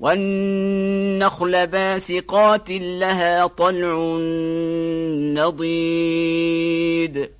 والنخل باسقات لها طلع نضيد.